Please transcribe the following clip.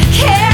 care